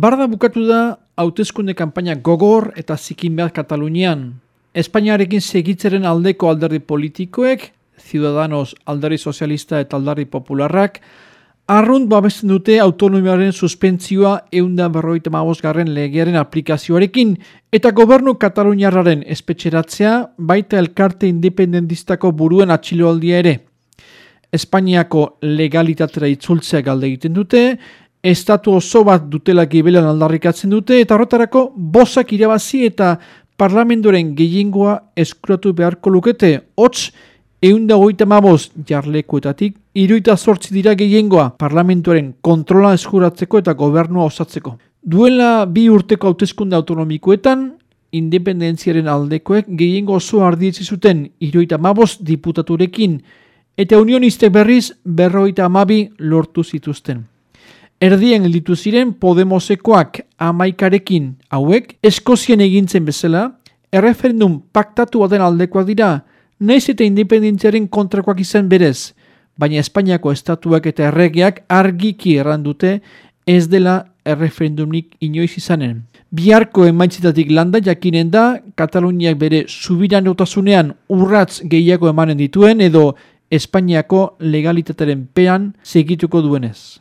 Barda bukatu da hautezkunde kanpaina gogor eta zikin behar Katalunian. Espainiarekin segitzeren aldeko alderdi politikoek, Ciudadanos alderdi sozialista eta alderdi popularrak, arrunt babesten dute autonomiaren suspentzioa eunda berroita garren legearen aplikazioarekin eta gobernu Kataluniarraren espetxeratzea baita elkarte independentistako buruen atxiloaldia ere. Espainiako legalitatera itzultzea galde egiten dute, estatu oso bat dutela gibelan aldarrikatzen dute eta horretarako bozak irabazi eta parlamentoren gehiengoa eskuratu beharko lukete. Hots, eunda goita maboz jarlekuetatik, iruita sortzi dira gehiengoa parlamentoren kontrola eskuratzeko eta gobernua osatzeko. Duela bi urteko hauteskunde autonomikoetan, independentziaren aldekoek gehiengo oso ardietzi zuten iruita maboz diputaturekin, eta unionistek berriz berroita amabi lortu zituzten. Erdien gelditu ziren Podemosekoak amaikarekin hauek, Eskozien egintzen bezala, erreferendum paktatu baten aldekoak dira, naiz eta independentziaren kontrakoak izan berez, baina Espainiako estatuak eta erregeak argiki errandute ez dela erreferendumnik inoiz izanen. Biharko emaitzitatik landa jakinen da, Kataluniak bere subiran otasunean urratz gehiago emanen dituen edo Espainiako legalitateren pean segituko duenez.